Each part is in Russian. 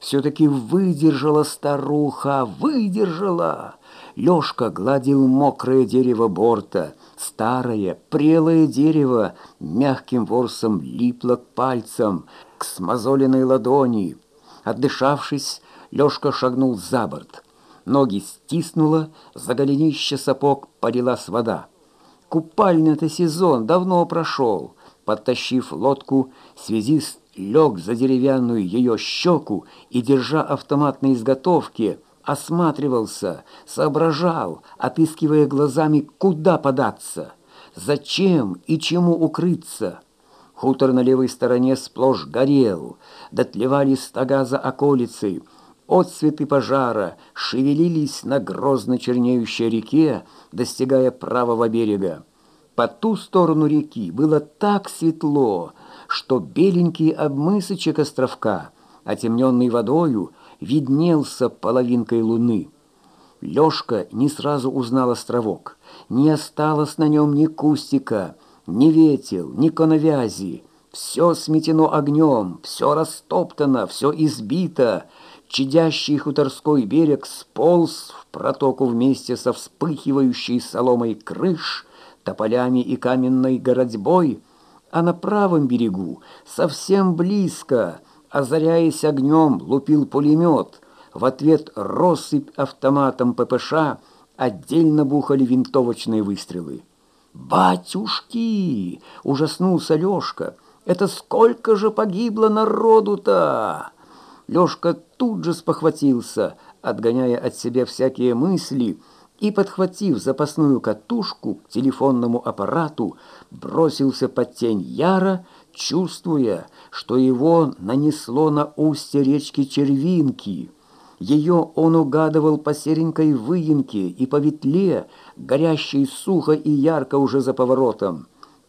Все-таки выдержала старуха, выдержала. Лёшка гладил мокрое дерево борта. Старое, прелое дерево мягким ворсом липло к пальцам, к смазоленной ладони. Отдышавшись, Лёшка шагнул за борт. Ноги стиснула, за голенище сапог полилась вода. Купальный-то сезон давно прошел. Подтащив лодку, связист лег за деревянную ее щеку и, держа автомат на изготовке, осматривался, соображал, отыскивая глазами, куда податься, зачем и чему укрыться. Хутор на левой стороне сплошь горел, дотлевали стога за околицей, отцветы пожара шевелились на грозно чернеющей реке, достигая правого берега. По ту сторону реки было так светло, что беленький обмысочек островка, отемненный водою, виднелся половинкой луны. Лёшка не сразу узнал островок. Не осталось на нем ни кустика, ни ветел, ни коновязи. Все сметено огнем, все растоптано, все избито. Чадящий хуторской берег сполз в протоку вместе со вспыхивающей соломой крыш, тополями и каменной городьбой, а на правом берегу, совсем близко, озаряясь огнем, лупил пулемет. В ответ россыпь автоматом ППШ, отдельно бухали винтовочные выстрелы. «Батюшки!» — ужаснулся Лёшка. «Это сколько же погибло народу-то!» Лёшка тут же спохватился, отгоняя от себя всякие мысли — и, подхватив запасную катушку к телефонному аппарату, бросился под тень Яра, чувствуя, что его нанесло на устье речки Червинки. Ее он угадывал по серенькой выемке и по ветле, горящей сухо и ярко уже за поворотом.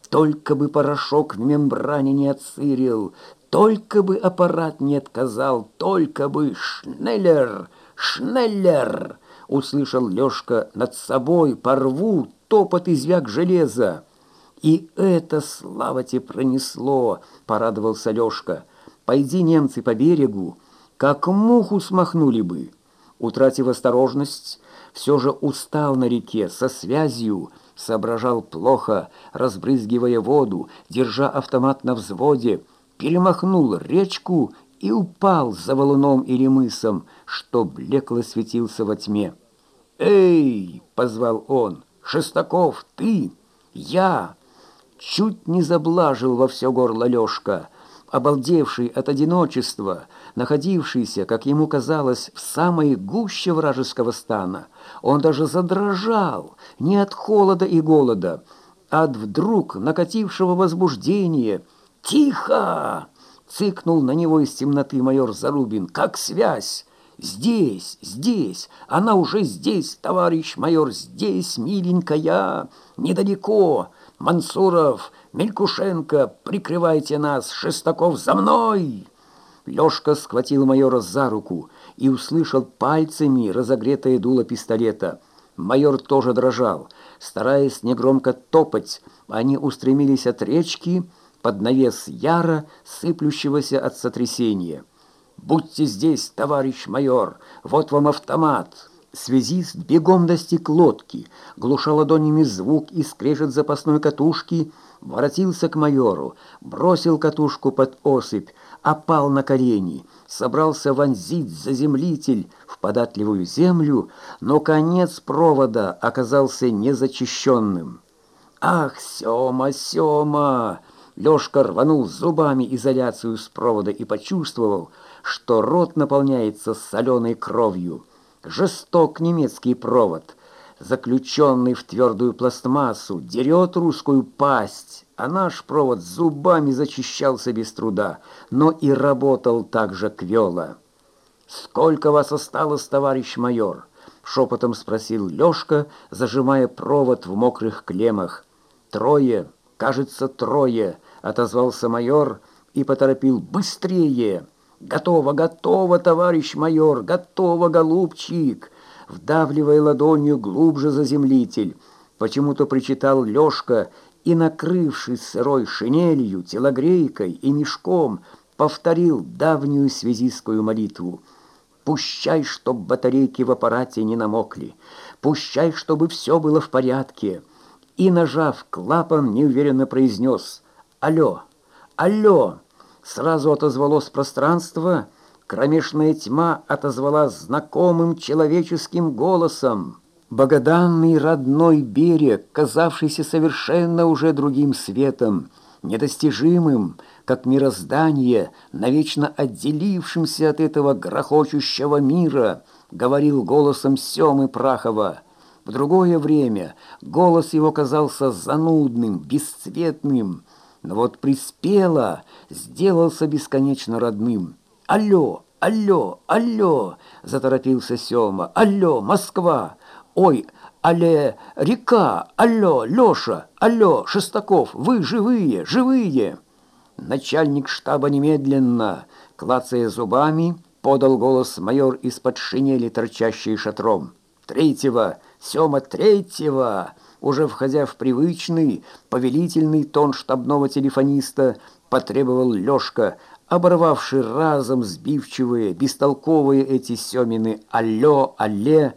Только бы порошок в мембране не отсырил, только бы аппарат не отказал, только бы Шнеллер, Шнеллер услышал Лёшка над собой, порву, топот и звяк железа. И это, слава тебе, пронесло, порадовался Лёшка. Пойди немцы по берегу, как муху смахнули бы. Утратив осторожность, все же устал на реке со связью, соображал плохо, разбрызгивая воду, держа автомат на взводе, перемахнул речку и упал за валуном или мысом, что блекло светился во тьме. «Эй!» — позвал он. «Шестаков, ты? Я!» Чуть не заблажил во все горло Лешка, обалдевший от одиночества, находившийся, как ему казалось, в самой гуще вражеского стана. Он даже задрожал, не от холода и голода, а от вдруг накатившего возбуждения. «Тихо!» — цыкнул на него из темноты майор Зарубин. «Как связь!» «Здесь, здесь, она уже здесь, товарищ майор, здесь, миленькая, недалеко. Мансуров, Мелькушенко, прикрывайте нас, Шестаков, за мной!» Лёшка схватил майора за руку и услышал пальцами разогретое дуло пистолета. Майор тоже дрожал. Стараясь негромко топать, они устремились от речки под навес яра, сыплющегося от сотрясения. «Будьте здесь, товарищ майор! Вот вам автомат!» Связист бегом достиг лодки, глуша ладонями звук и скрежет запасной катушки, воротился к майору, бросил катушку под осыпь, опал на колени, собрался вонзить заземлитель в податливую землю, но конец провода оказался незачищенным. «Ах, Сёма, Сёма!» Лёшка рванул зубами изоляцию с провода и почувствовал, что рот наполняется соленой кровью. Жесток немецкий провод, заключенный в твердую пластмассу, дерет русскую пасть, а наш провод зубами зачищался без труда, но и работал так же квело. «Сколько вас осталось, товарищ майор?» — шепотом спросил Лёшка, зажимая провод в мокрых клеммах. «Трое, кажется, трое», — отозвался майор и поторопил «быстрее». «Готово, готово, товарищ майор, готово, голубчик!» Вдавливая ладонью глубже заземлитель, почему-то причитал Лёшка и, накрывшись сырой шинелью, телогрейкой и мешком, повторил давнюю связистскую молитву. «Пущай, чтоб батарейки в аппарате не намокли, пущай, чтобы все было в порядке». И, нажав клапан, неуверенно произнес «Алло! Алло!» Сразу отозвалось пространство, кромешная тьма отозвалась знакомым человеческим голосом. Богоданный родной берег, казавшийся совершенно уже другим светом, недостижимым, как мироздание, навечно отделившимся от этого грохочущего мира, говорил голосом Семы Прахова. В другое время голос его казался занудным, бесцветным, но вот приспело, сделался бесконечно родным. «Алло, алло, алло!» — заторопился Сема. «Алло, Москва! Ой, але река! Алло, Леша! Алло, Шестаков! Вы живые, живые!» Начальник штаба немедленно, клацая зубами, подал голос майор из-под шинели, торчащей шатром. «Третьего! Сема, третьего!» Уже входя в привычный, повелительный тон штабного телефониста, потребовал Лёшка, оборвавший разом сбивчивые, бестолковые эти Семины «Алло, алле!»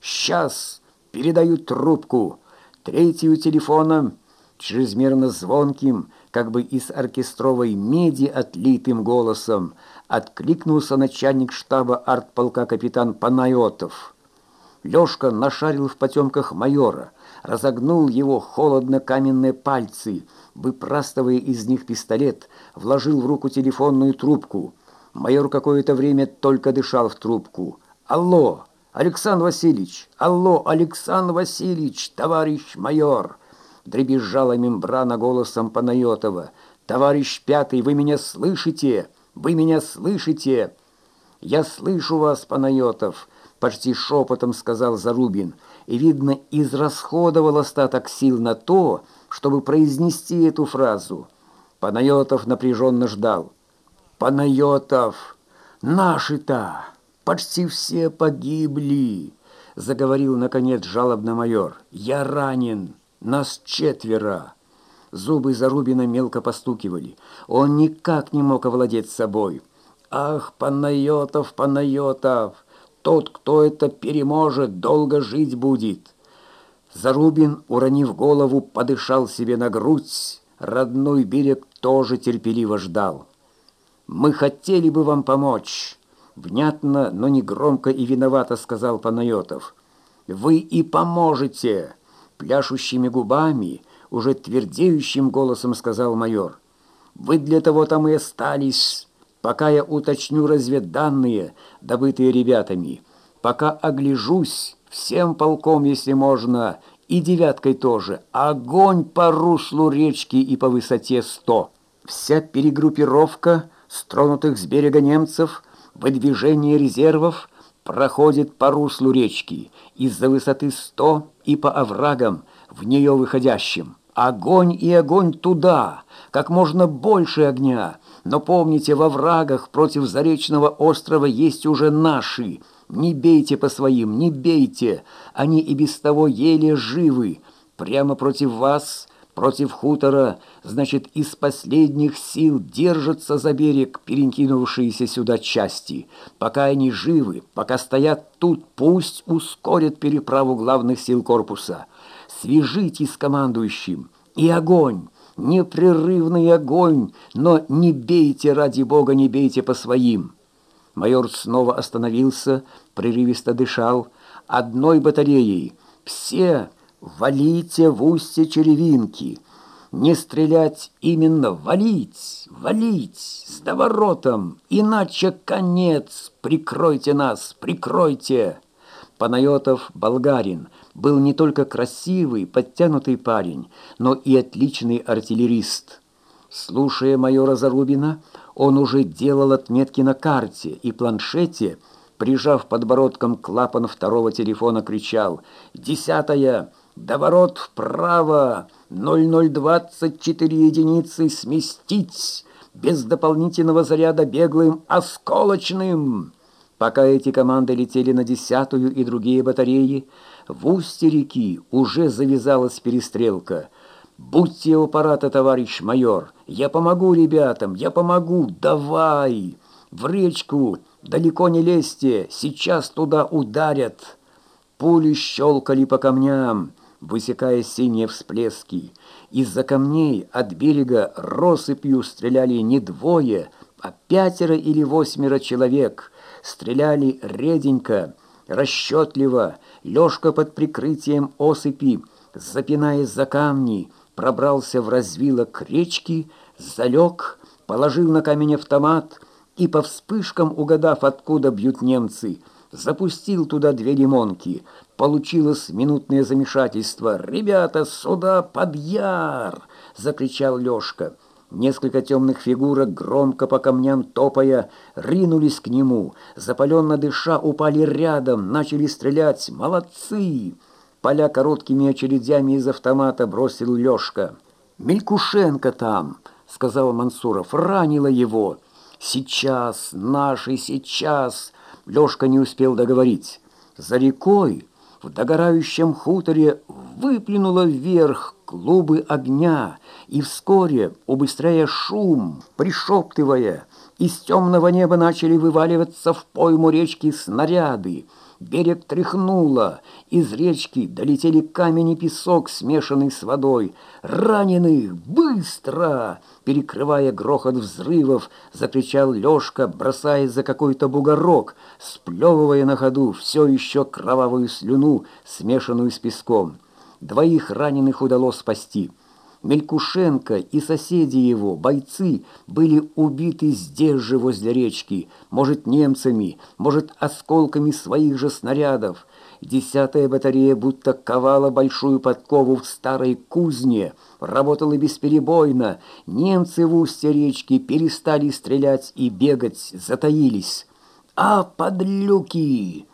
«Сейчас! Передаю трубку!» Третью телефоном, чрезмерно звонким, как бы из оркестровой меди отлитым голосом, откликнулся начальник штаба артполка капитан Панайотов. Лёшка нашарил в потемках майора, разогнул его холодно-каменные пальцы, выпрастывая из них пистолет, вложил в руку телефонную трубку. Майор какое-то время только дышал в трубку. «Алло, Александр Васильевич! Алло, Александр Васильевич, товарищ майор!» Дребезжала мембрана голосом Панайотова. «Товарищ Пятый, вы меня слышите? Вы меня слышите?» «Я слышу вас, Панайотов!» почти шепотом сказал Зарубин, видно, израсходовал остаток сил на то, чтобы произнести эту фразу. Панайотов напряженно ждал. «Панайотов! Наши-то! Почти все погибли!» Заговорил, наконец, жалобно майор. «Я ранен! Нас четверо!» Зубы Зарубина мелко постукивали. Он никак не мог овладеть собой. «Ах, Панайотов, Панайотов! Тот, кто это переможет, долго жить будет. Зарубин, уронив голову, подышал себе на грудь. Родной берег тоже терпеливо ждал. «Мы хотели бы вам помочь», — внятно, но не громко и виновато сказал Панайотов. «Вы и поможете», — пляшущими губами, уже твердеющим голосом сказал майор. «Вы для того там и остались» пока я уточню разведданные, добытые ребятами, пока огляжусь всем полком, если можно, и девяткой тоже, огонь по руслу речки и по высоте сто. Вся перегруппировка стронутых с берега немцев, выдвижение резервов проходит по руслу речки. Из-за высоты сто и по оврагам, в нее выходящим. Огонь и огонь туда, как можно больше огня, но помните, во врагах против Заречного острова есть уже наши. Не бейте по своим, не бейте. Они и без того еле живы. Прямо против вас, против хутора, значит, из последних сил держатся за берег перекинувшиеся сюда части. Пока они живы, пока стоят тут, пусть ускорят переправу главных сил корпуса. Свяжитесь с командующим. И огонь! Непрерывный огонь, но не бейте, ради бога, не бейте по своим». Майор снова остановился, прерывисто дышал. «Одной батареей. Все валите в устье черевинки. Не стрелять, именно валить, валить, с доворотом, иначе конец. Прикройте нас, прикройте!» Панайотов болгарин – был не только красивый, подтянутый парень, но и отличный артиллерист. Слушая майора Зарубина, он уже делал отметки на карте и планшете, прижав подбородком клапан второго телефона, кричал «Десятая! Доворот вправо! 0024 единицы сместить! Без дополнительного заряда беглым осколочным!» Пока эти команды летели на десятую и другие батареи, в устье реки уже завязалась перестрелка. Будьте у аппарата, товарищ майор. Я помогу ребятам, я помогу. Давай! В речку! Далеко не лезьте! Сейчас туда ударят!» Пули щелкали по камням, высекая синие всплески. Из-за камней от берега россыпью стреляли не двое, а пятеро или восьмеро человек. Стреляли реденько, расчетливо. Лёшка под прикрытием осыпи, запинаясь за камни, пробрался в развилок речки, залег, положил на камень автомат и, по вспышкам угадав, откуда бьют немцы, запустил туда две лимонки. Получилось минутное замешательство. «Ребята, сюда, под яр!» — закричал Лёшка. Несколько темных фигурок, громко по камням топая, ринулись к нему. Запаленно дыша, упали рядом, начали стрелять. «Молодцы!» Поля короткими очередями из автомата бросил Лёшка. «Мелькушенко там!» — сказал Мансуров. «Ранило его!» «Сейчас! Наши сейчас!» Лёшка не успел договорить. За рекой в догорающем хуторе выплюнуло вверх клубы огня, и вскоре, убыстряя шум, пришептывая, из темного неба начали вываливаться в пойму речки снаряды. Берег тряхнуло, из речки долетели камень и песок, смешанный с водой. «Раненых! Быстро!» Перекрывая грохот взрывов, закричал Лёшка, бросаясь за какой-то бугорок, сплевывая на ходу все еще кровавую слюну, смешанную с песком. Двоих раненых удалось спасти. Мелькушенко и соседи его, бойцы, были убиты здесь же, возле речки, может, немцами, может, осколками своих же снарядов. Десятая батарея будто ковала большую подкову в старой кузне, работала бесперебойно. Немцы в устье речки перестали стрелять и бегать, затаились. «А, подлюки!»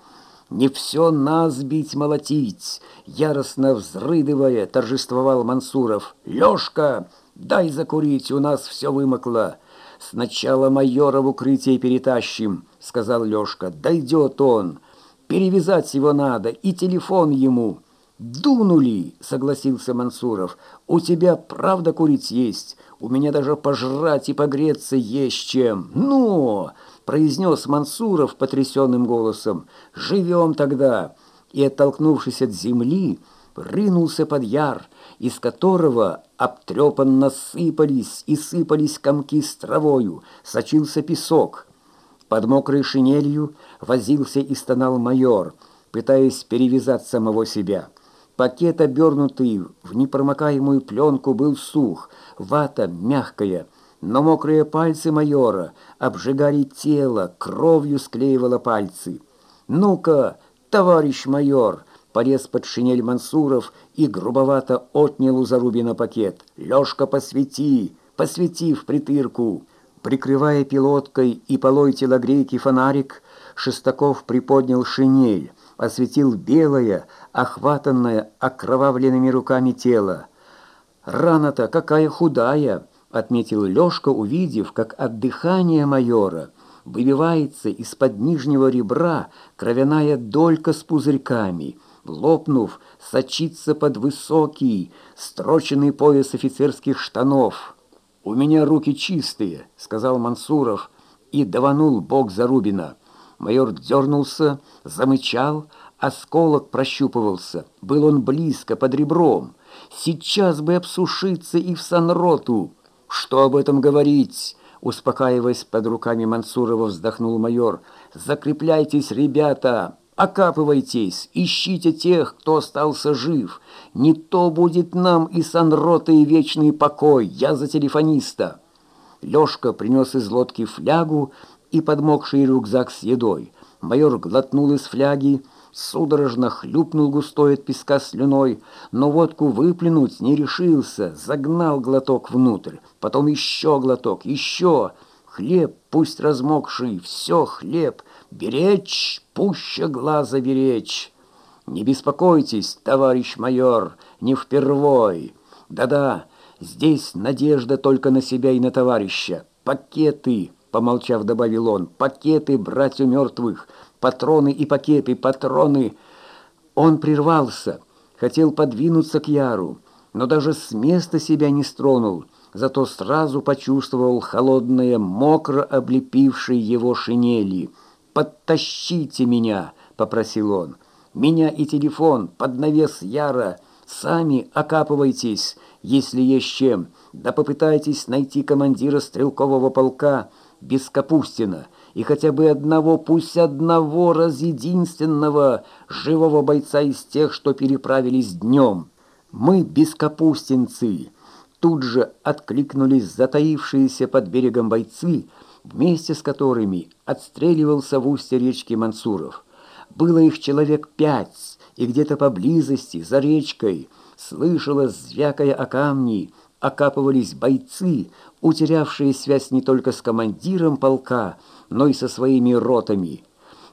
Не все нас бить, молотить, яростно взрыдывая, торжествовал Мансуров. Лёшка, дай закурить, у нас все вымокло. Сначала майора в укрытие перетащим, сказал Лёшка. Дойдет он. Перевязать его надо, и телефон ему. «Дунули!» — согласился Мансуров. «У тебя правда курить есть? У меня даже пожрать и погреться есть чем. Ну!» Произнес Мансуров потрясенным голосом. «Живем тогда!» И, оттолкнувшись от земли, рынулся под яр, из которого обтрепанно сыпались и сыпались комки с травою, сочился песок. Под мокрой шинелью возился и стонал майор, пытаясь перевязать самого себя. Пакет, обернутый в непромокаемую пленку, был сух, вата мягкая — но мокрые пальцы майора обжигали тело, кровью склеивало пальцы. «Ну-ка, товарищ майор!» Полез под шинель Мансуров и грубовато отнял у Зарубина пакет. «Лёшка, посвети! Посвети в притырку!» Прикрывая пилоткой и полой телогрейки фонарик, Шестаков приподнял шинель, осветил белое, охватанное окровавленными руками тело. «Рана-то какая худая!» Отметил Лёшка, увидев, как от дыхания майора выбивается из-под нижнего ребра кровяная долька с пузырьками, лопнув, сочится под высокий, строченный пояс офицерских штанов. «У меня руки чистые», — сказал Мансуров и даванул бок Зарубина. Майор дернулся, замычал, осколок прощупывался. Был он близко, под ребром. Сейчас бы обсушиться и в санроту. «Что об этом говорить?» Успокаиваясь под руками Мансурова, вздохнул майор. «Закрепляйтесь, ребята! Окапывайтесь! Ищите тех, кто остался жив! Не то будет нам и санрота, и вечный покой! Я за телефониста!» Лёшка принес из лодки флягу и подмокший рюкзак с едой. Майор глотнул из фляги, судорожно хлюпнул густой от песка слюной, но водку выплюнуть не решился, загнал глоток внутрь, потом еще глоток, еще. Хлеб, пусть размокший, все хлеб, беречь, пуще глаза беречь. Не беспокойтесь, товарищ майор, не впервой. Да-да, здесь надежда только на себя и на товарища. Пакеты, помолчав, добавил он, пакеты братью мертвых, патроны и пакеты, патроны. Он прервался, хотел подвинуться к Яру, но даже с места себя не стронул, зато сразу почувствовал холодное, мокро облепившее его шинели. «Подтащите меня!» — попросил он. «Меня и телефон под навес Яра. Сами окапывайтесь, если есть чем. Да попытайтесь найти командира стрелкового полка без Капустина» и хотя бы одного, пусть одного раз единственного живого бойца из тех, что переправились днем. Мы бескапустинцы. Тут же откликнулись затаившиеся под берегом бойцы, вместе с которыми отстреливался в устье речки Мансуров. Было их человек пять, и где-то поблизости, за речкой, слышалось, звякая о камни, окапывались бойцы, утерявшие связь не только с командиром полка, но и со своими ротами.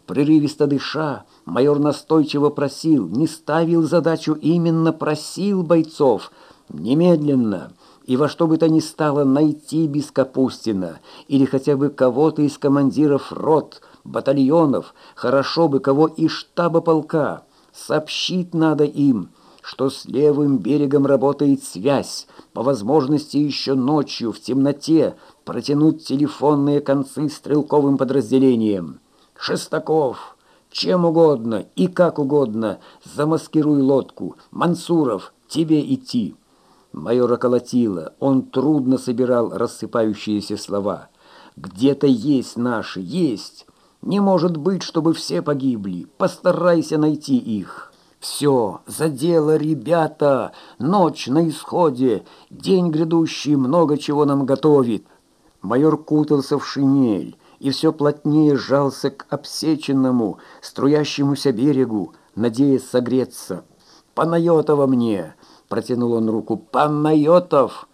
Прерывисто дыша, майор настойчиво просил, не ставил задачу, именно просил бойцов немедленно и во что бы то ни стало найти Бескапустина или хотя бы кого-то из командиров рот, батальонов, хорошо бы кого из штаба полка. Сообщить надо им, что с левым берегом работает связь, по возможности еще ночью в темноте протянуть телефонные концы стрелковым подразделениям. Шестаков, чем угодно и как угодно, замаскируй лодку. Мансуров, тебе идти. Майора колотило, он трудно собирал рассыпающиеся слова. Где-то есть наши, есть. Не может быть, чтобы все погибли. Постарайся найти их. Все, за дело, ребята, ночь на исходе, день грядущий много чего нам готовит. Майор кутался в шинель и все плотнее сжался к обсеченному, струящемуся берегу, надеясь согреться. «Панайотова мне!» — протянул он руку. «Панайотов!»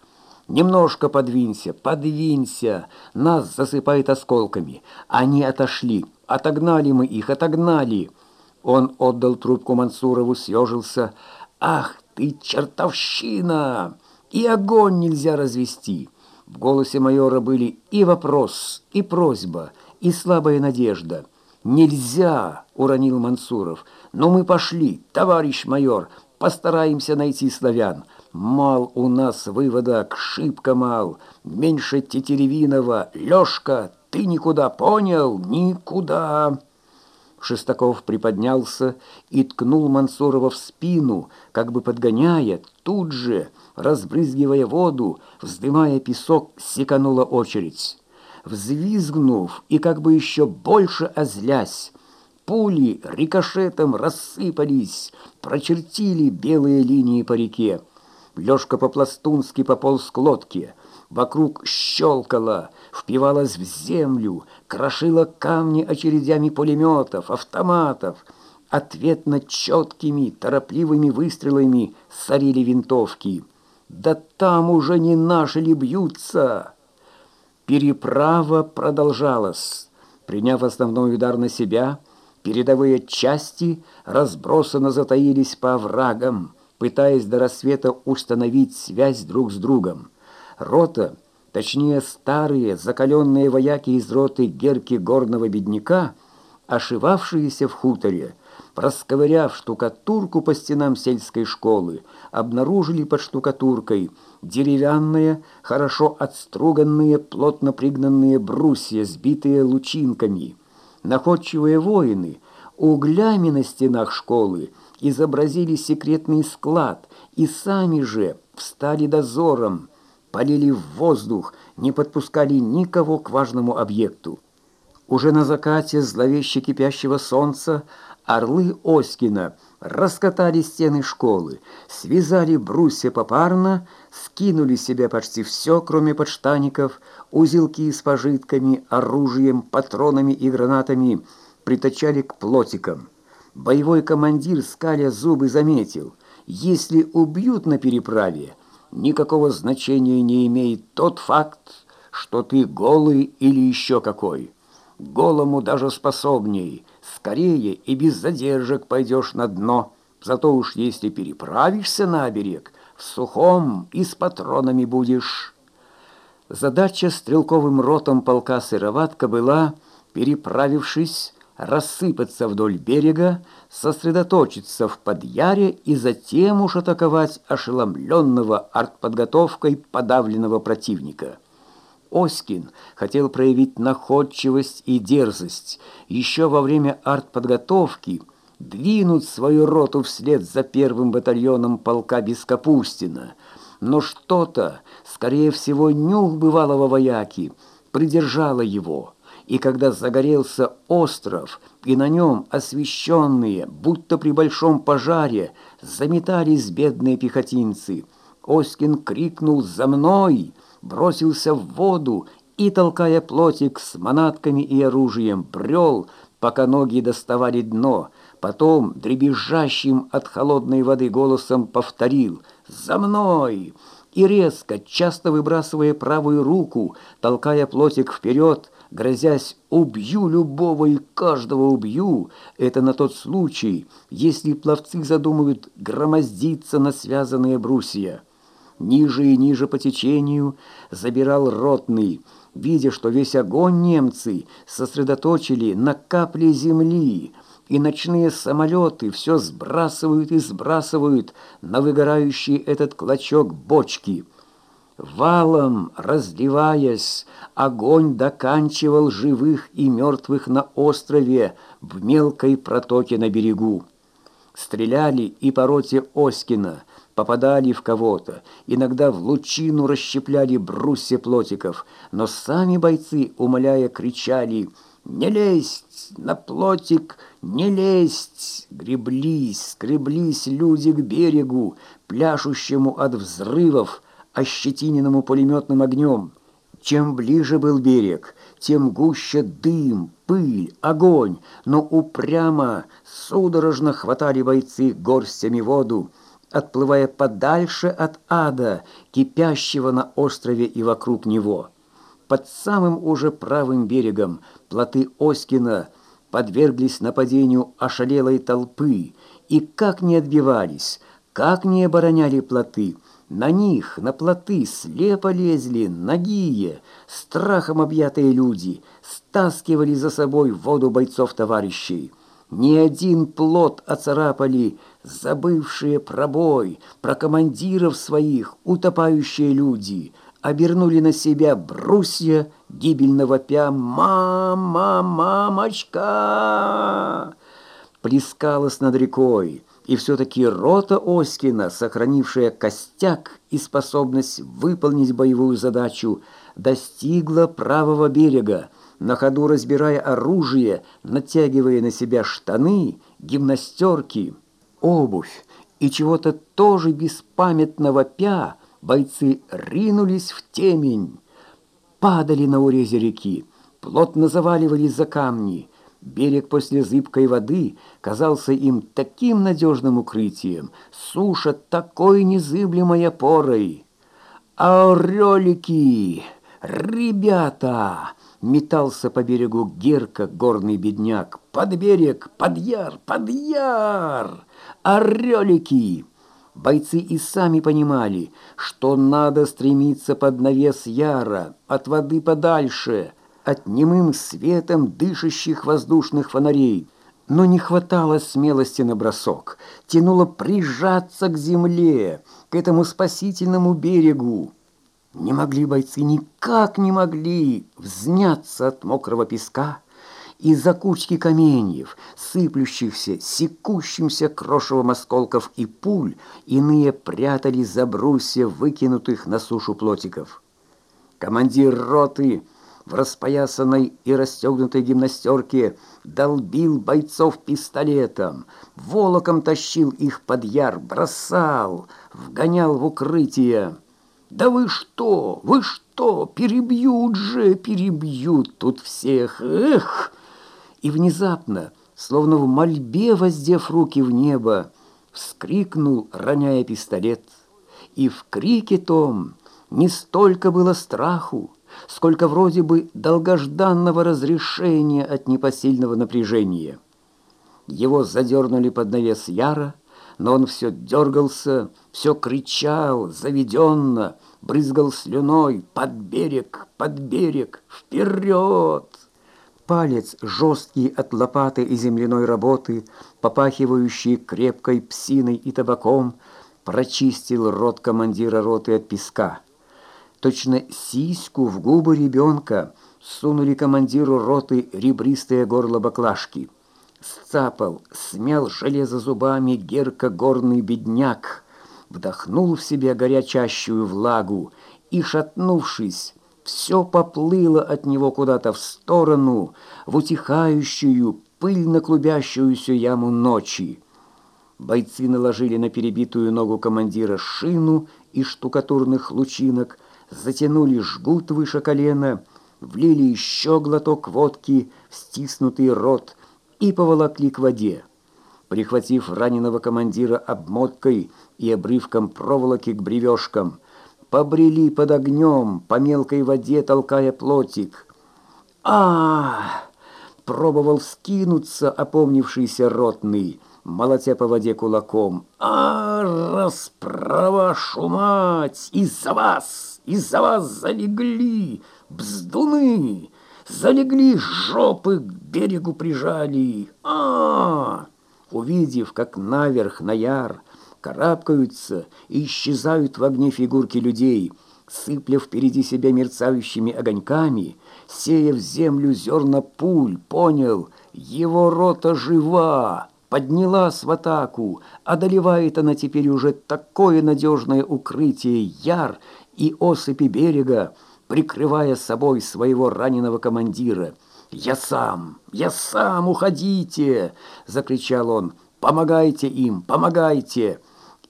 «Немножко подвинься, подвинься! Нас засыпает осколками. Они отошли. Отогнали мы их, отогнали!» Он отдал трубку Мансурову, съежился. «Ах ты, чертовщина! И огонь нельзя развести!» В голосе майора были и вопрос, и просьба, и слабая надежда. «Нельзя!» — уронил Мансуров. «Но мы пошли, товарищ майор, постараемся найти славян. Мал у нас выводок, шибко мал, меньше Тетеревинова. Лёшка, ты никуда, понял? Никуда!» Шестаков приподнялся и ткнул Мансурова в спину, как бы подгоняя, тут же, разбрызгивая воду, вздымая песок, секанула очередь. Взвизгнув и как бы еще больше озлясь, пули рикошетом рассыпались, прочертили белые линии по реке. Лёшка по-пластунски пополз к лодке — вокруг щелкала, впивалась в землю, крошила камни очередями пулеметов, автоматов. Ответно четкими, торопливыми выстрелами сорили винтовки. «Да там уже не наши ли бьются!» Переправа продолжалась. Приняв основной удар на себя, передовые части разбросанно затаились по оврагам, пытаясь до рассвета установить связь друг с другом. Рота, точнее старые закаленные вояки из роты Герки горного бедняка, ошивавшиеся в хуторе, просковыряв штукатурку по стенам сельской школы, обнаружили под штукатуркой деревянные, хорошо отструганные, плотно пригнанные брусья, сбитые лучинками. Находчивые воины углями на стенах школы изобразили секретный склад и сами же встали дозором, полили в воздух, не подпускали никого к важному объекту. Уже на закате зловеще кипящего солнца орлы Оськина раскатали стены школы, связали брусья попарно, скинули себе почти все, кроме подштаников, узелки с пожитками, оружием, патронами и гранатами притачали к плотикам. Боевой командир, скаля зубы, заметил, если убьют на переправе, никакого значения не имеет тот факт, что ты голый или еще какой. Голому даже способней, скорее и без задержек пойдешь на дно. Зато уж если переправишься на берег, в сухом и с патронами будешь. Задача стрелковым ротом полка «Сыроватка» была, переправившись, рассыпаться вдоль берега, сосредоточиться в подъяре и затем уж атаковать ошеломленного артподготовкой подавленного противника. Оськин хотел проявить находчивость и дерзость еще во время артподготовки, двинуть свою роту вслед за первым батальоном полка Бескапустина. Но что-то, скорее всего, нюх бывалого вояки, придержало его – и когда загорелся остров, и на нем освещенные, будто при большом пожаре, заметались бедные пехотинцы, Оськин крикнул «За мной!», бросился в воду и, толкая плотик с манатками и оружием, брел, пока ноги доставали дно, потом, дребезжащим от холодной воды голосом, повторил «За мной!» и резко, часто выбрасывая правую руку, толкая плотик вперед, грозясь «убью любого и каждого убью», это на тот случай, если пловцы задумывают громоздиться на связанные брусья. Ниже и ниже по течению забирал ротный, видя, что весь огонь немцы сосредоточили на капле земли, и ночные самолеты все сбрасывают и сбрасывают на выгорающий этот клочок бочки – Валом разливаясь, огонь доканчивал живых и мертвых на острове в мелкой протоке на берегу. Стреляли и по роте Оськина, попадали в кого-то, иногда в лучину расщепляли брусья плотиков, но сами бойцы, умоляя, кричали «Не лезть на плотик, не лезть!» Греблись, скреблись люди к берегу, пляшущему от взрывов, ощетиненному пулеметным огнем. Чем ближе был берег, тем гуще дым, пыль, огонь, но упрямо, судорожно хватали бойцы горстями воду, отплывая подальше от ада, кипящего на острове и вокруг него. Под самым уже правым берегом плоты Оськина подверглись нападению ошалелой толпы, и как не отбивались, как не обороняли плоты – на них, на плоты, слепо лезли нагие, страхом объятые люди, стаскивали за собой воду бойцов-товарищей. Ни один плот оцарапали, забывшие про бой, про командиров своих, утопающие люди, обернули на себя брусья, гибельно вопя «Мама, мамочка!» Плескалась над рекой, и все-таки рота Оськина, сохранившая костяк и способность выполнить боевую задачу, достигла правого берега, на ходу разбирая оружие, натягивая на себя штаны, гимнастерки, обувь и чего-то тоже беспамятного пя, бойцы ринулись в темень, падали на урезе реки, плотно заваливались за камни, Берег после зыбкой воды казался им таким надежным укрытием, суша такой незыблемой опорой. «Орелики! Ребята!» Метался по берегу Герка, горный бедняк. «Под берег! Под яр! Под яр! Орелики!» Бойцы и сами понимали, что надо стремиться под навес яра, от воды подальше – от немым светом дышащих воздушных фонарей. Но не хватало смелости на бросок, тянуло прижаться к земле, к этому спасительному берегу. Не могли бойцы, никак не могли взняться от мокрого песка, из-за кучки каменьев, сыплющихся, секущимся крошевом осколков и пуль, иные прятались за брусья выкинутых на сушу плотиков. Командир роты в распоясанной и расстегнутой гимнастерке долбил бойцов пистолетом, волоком тащил их под яр, бросал, вгонял в укрытие. «Да вы что? Вы что? Перебьют же, перебьют тут всех! Эх!» И внезапно, словно в мольбе воздев руки в небо, вскрикнул, роняя пистолет. И в крике том не столько было страху, сколько вроде бы долгожданного разрешения от непосильного напряжения. Его задернули под навес яра, но он все дергался, все кричал, заведенно, брызгал слюной, под берег, под берег, вперед! Палец, жесткий от лопаты и земляной работы, попахивающий крепкой псиной и табаком, прочистил рот командира роты от песка. Точно сиську в губы ребенка сунули командиру роты ребристое горло баклажки. Сцапал, смял железо зубами Герка горный бедняк, вдохнул в себя горячащую влагу и, шатнувшись, все поплыло от него куда-то в сторону, в утихающую, пыльно клубящуюся яму ночи. Бойцы наложили на перебитую ногу командира шину из штукатурных лучинок, затянули жгут выше колена, влили еще глоток водки в стиснутый рот и поволокли к воде. Прихватив раненого командира обмоткой и обрывком проволоки к бревешкам, побрели под огнем, по мелкой воде толкая плотик. а, Пробовал скинуться опомнившийся ротный, молотя по воде кулаком. «А, расправашу мать! Из-за вас! Из-за вас залегли! Бздуны! Залегли, жопы к берегу прижали! а Увидев, как наверх на яр карабкаются и исчезают в огне фигурки людей, сыпля впереди себя мерцающими огоньками, сея в землю зерна пуль, понял, его рота жива, поднялась в атаку, одолевает она теперь уже такое надежное укрытие яр и осыпи берега, прикрывая собой своего раненого командира. «Я сам! Я сам! Уходите!» — закричал он. «Помогайте им! Помогайте!»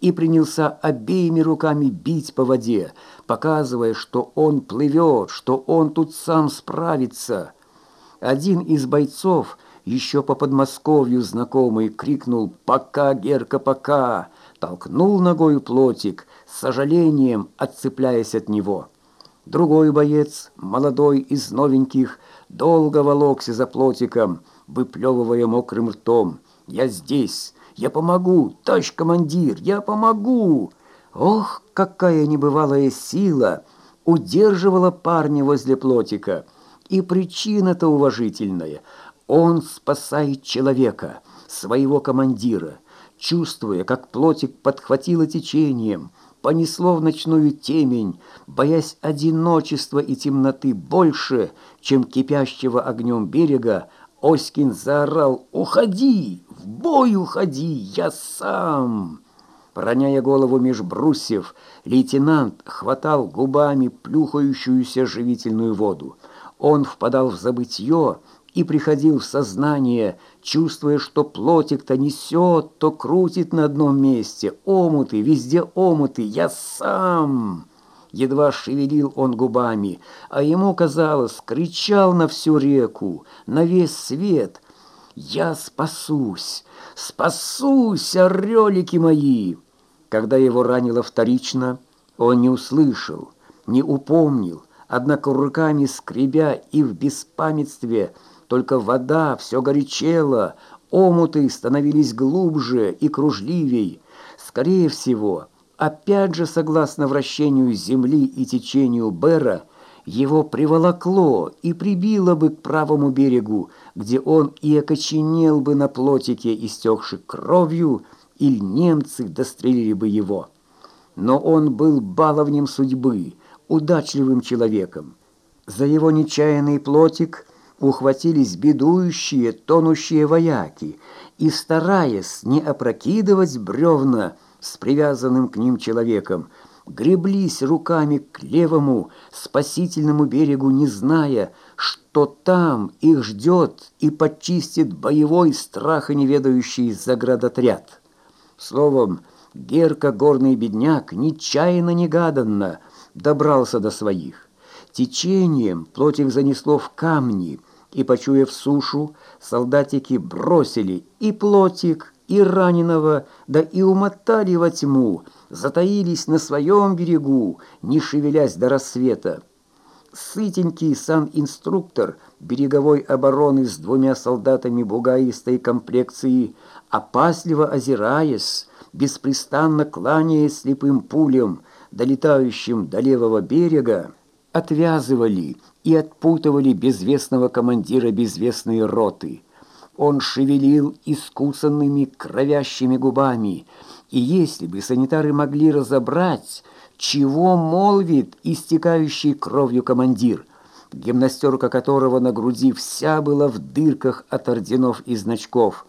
и принялся обеими руками бить по воде, показывая, что он плывет, что он тут сам справится. Один из бойцов, еще по Подмосковью знакомый, крикнул «Пока, Герка, пока!» толкнул ногой плотик, с сожалением отцепляясь от него. Другой боец, молодой из новеньких, долго волокся за плотиком, выплевывая мокрым ртом. «Я здесь! Я помогу, товарищ командир, я помогу!» Ох, какая небывалая сила удерживала парня возле плотика. И причина-то уважительная. Он спасает человека, своего командира. Чувствуя, как плотик подхватило течением, понесло в ночную темень, боясь одиночества и темноты больше, чем кипящего огнем берега, Оськин заорал «Уходи! В бой уходи! Я сам!» Роняя голову меж брусьев, лейтенант хватал губами плюхающуюся живительную воду. Он впадал в забытье и приходил в сознание, чувствуя, что плотик то несет, то крутит на одном месте. Омуты, везде омуты, я сам!» Едва шевелил он губами, а ему, казалось, кричал на всю реку, на весь свет. «Я спасусь! Спасусь, орелики мои!» Когда его ранило вторично, он не услышал, не упомнил, однако руками скребя и в беспамятстве, только вода все горячела, омуты становились глубже и кружливей. Скорее всего, Опять же, согласно вращению Земли и течению Бера, его приволокло и прибило бы к правому берегу, где он и окоченел бы на плотике, истекший кровью, или немцы дострелили бы его. Но он был баловнем судьбы, удачливым человеком. За его нечаянный плотик ухватились бедующие, тонущие вояки, и, стараясь не опрокидывать бревна, с привязанным к ним человеком, греблись руками к левому спасительному берегу, не зная, что там их ждет и подчистит боевой страх и неведающий заградотряд. Словом, Герка, горный бедняк, нечаянно-негаданно добрался до своих. Течением плотик занесло в камни, и, почуяв сушу, солдатики бросили и плотик, и раненого, да и умотали во тьму, затаились на своем берегу, не шевелясь до рассвета. Сытенький сан-инструктор береговой обороны с двумя солдатами бугаистой комплекции, опасливо озираясь, беспрестанно кланяясь слепым пулям, долетающим до левого берега, отвязывали и отпутывали безвестного командира безвестной роты. Он шевелил искусанными кровящими губами, и если бы санитары могли разобрать, чего молвит истекающий кровью командир, гимнастерка которого на груди вся была в дырках от орденов и значков,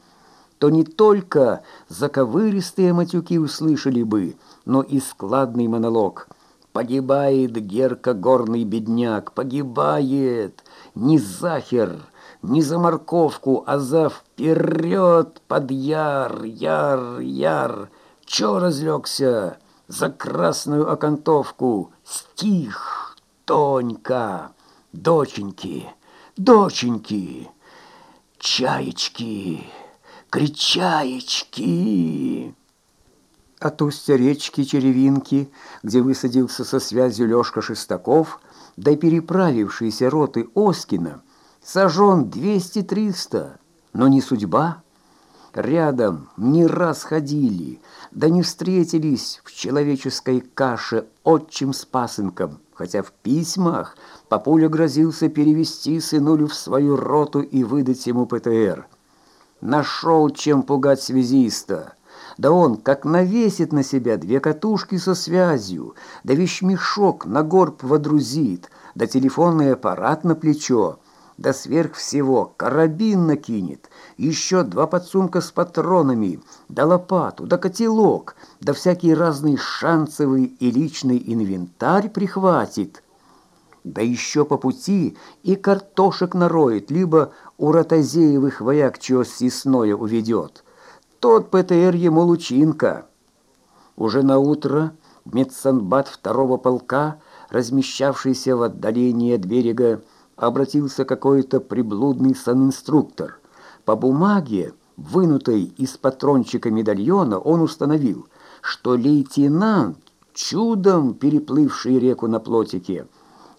то не только заковыристые матюки услышали бы, но и складный монолог. «Погибает Герка, горный бедняк, погибает! Не захер, не за морковку, а за вперед под яр, яр, яр! Чё разлегся? За красную окантовку! Стих, Тонька!» Доченьки, доченьки, чаечки, кричаечки. От устья речки Черевинки, где высадился со связью Лёшка Шестаков, да переправившиеся роты Оскина, сожжен двести-триста, но не судьба. Рядом не раз ходили, да не встретились в человеческой каше отчим с пасынком, хотя в письмах Папуля грозился перевести сынулю в свою роту и выдать ему ПТР. Нашел, чем пугать связиста. Да он как навесит на себя две катушки со связью, да вещмешок на горб водрузит, да телефонный аппарат на плечо, да сверх всего карабин накинет, еще два подсумка с патронами, да лопату, да котелок, да всякий разный шансовый и личный инвентарь прихватит. Да еще по пути и картошек нароет, либо у Ротозеевых вояк чего съестное уведет. Тот ПТР ему лучинка. Уже на утро медсанбат второго полка, размещавшийся в отдалении от берега, обратился какой-то приблудный санинструктор. По бумаге, вынутой из патрончика медальона, он установил, что лейтенант, чудом переплывший реку на плотике,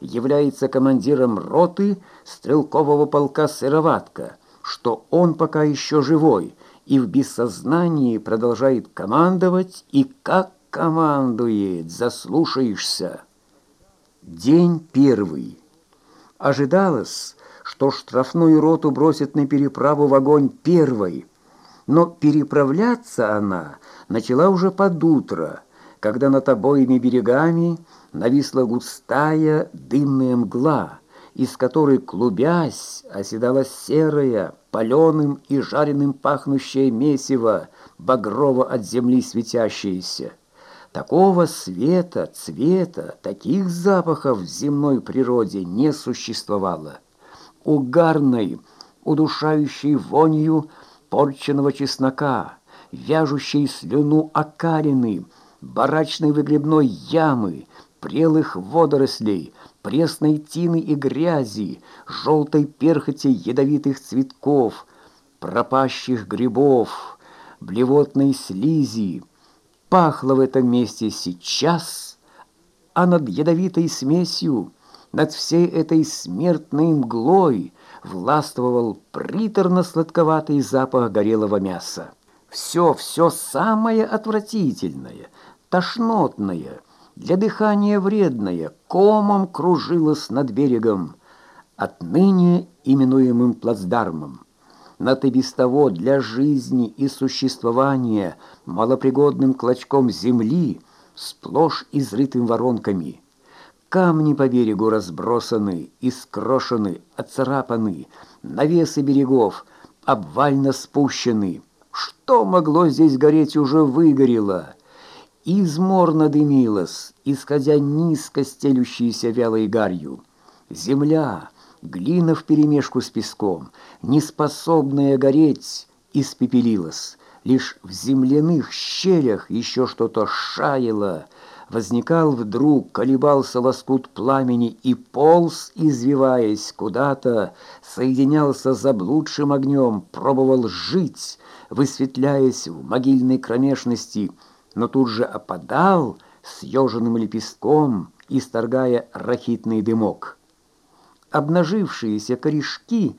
является командиром роты стрелкового полка «Сыроватка», что он пока еще живой и в бессознании продолжает командовать, и как командует, заслушаешься. День первый. Ожидалось, что штрафную роту бросят на переправу в огонь первой, но переправляться она начала уже под утро, когда над обоими берегами нависла густая дымная мгла, из которой, клубясь, оседала серая, паленым и жареным пахнущее месиво, багрово от земли светящееся. Такого света, цвета, таких запахов в земной природе не существовало. Угарной, удушающей вонью порченного чеснока, вяжущей слюну окарины, барачной выгребной ямы, прелых водорослей, пресной тины и грязи, желтой перхоти ядовитых цветков, пропащих грибов, блевотной слизи, пахло в этом месте сейчас, а над ядовитой смесью, над всей этой смертной мглой властвовал приторно-сладковатый запах горелого мяса. Все, все самое отвратительное, тошнотное, для дыхания вредное, комом кружилось над берегом, отныне именуемым плацдармом над и без того для жизни и существования малопригодным клочком земли, сплошь изрытым воронками. Камни по берегу разбросаны, искрошены, отцарапаны, навесы берегов обвально спущены. Что могло здесь гореть, уже выгорело. Изморно дымилось, исходя низко стелющейся вялой гарью. Земля, глина вперемешку с песком, неспособная гореть, испепелилась. Лишь в земляных щелях еще что-то шаяло. Возникал вдруг, колебался лоскут пламени и полз, извиваясь куда-то, соединялся с заблудшим огнем, пробовал жить, высветляясь в могильной кромешности, но тут же опадал съеженным лепестком, исторгая рахитный дымок. Обнажившиеся корешки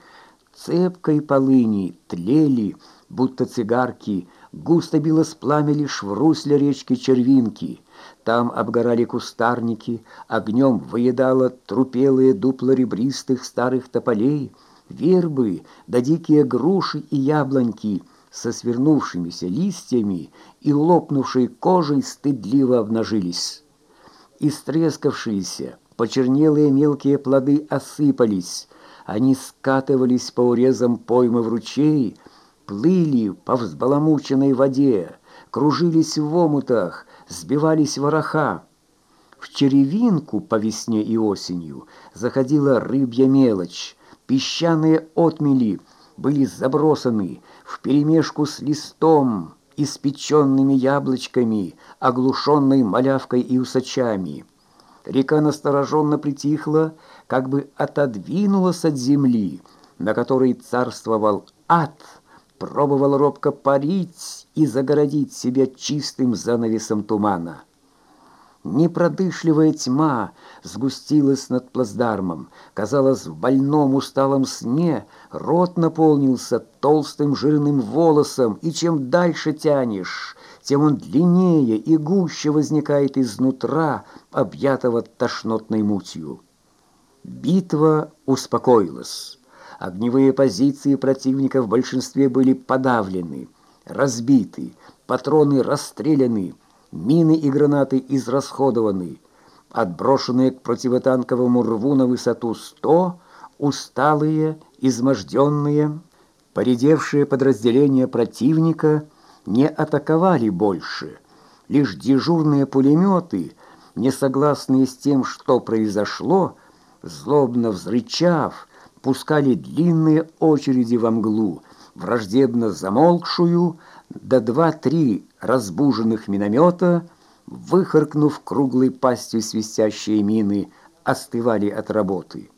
цепкой полыни тлели, будто цигарки, густо било с пламя лишь в русле речки Червинки — Там обгорали кустарники, огнем выедало трупелые дупла ребристых старых тополей, вербы да дикие груши и яблоньки со свернувшимися листьями и лопнувшей кожей стыдливо обнажились. Истрескавшиеся, почернелые мелкие плоды осыпались, они скатывались по урезам поймы в ручей, плыли по взбаламученной воде, кружились в омутах, сбивались вороха. В черевинку по весне и осенью заходила рыбья мелочь, песчаные отмели были забросаны вперемешку с листом, испеченными яблочками, оглушенной малявкой и усачами. Река настороженно притихла, как бы отодвинулась от земли, на которой царствовал ад, пробовал робко парить и загородить себя чистым занавесом тумана. Непродышливая тьма сгустилась над плацдармом. Казалось, в больном усталом сне рот наполнился толстым жирным волосом, и чем дальше тянешь, тем он длиннее и гуще возникает изнутра, объятого тошнотной мутью. Битва успокоилась. Огневые позиции противника в большинстве были подавлены, разбиты, патроны расстреляны, Мины и гранаты израсходованы. Отброшенные к противотанковому рву на высоту 100, усталые, изможденные, поредевшие подразделения противника не атаковали больше. Лишь дежурные пулеметы, не согласные с тем, что произошло, злобно взрычав, пускали длинные очереди во мглу, враждебно замолкшую, до два-три разбуженных миномета, выхаркнув круглой пастью свистящие мины, остывали от работы.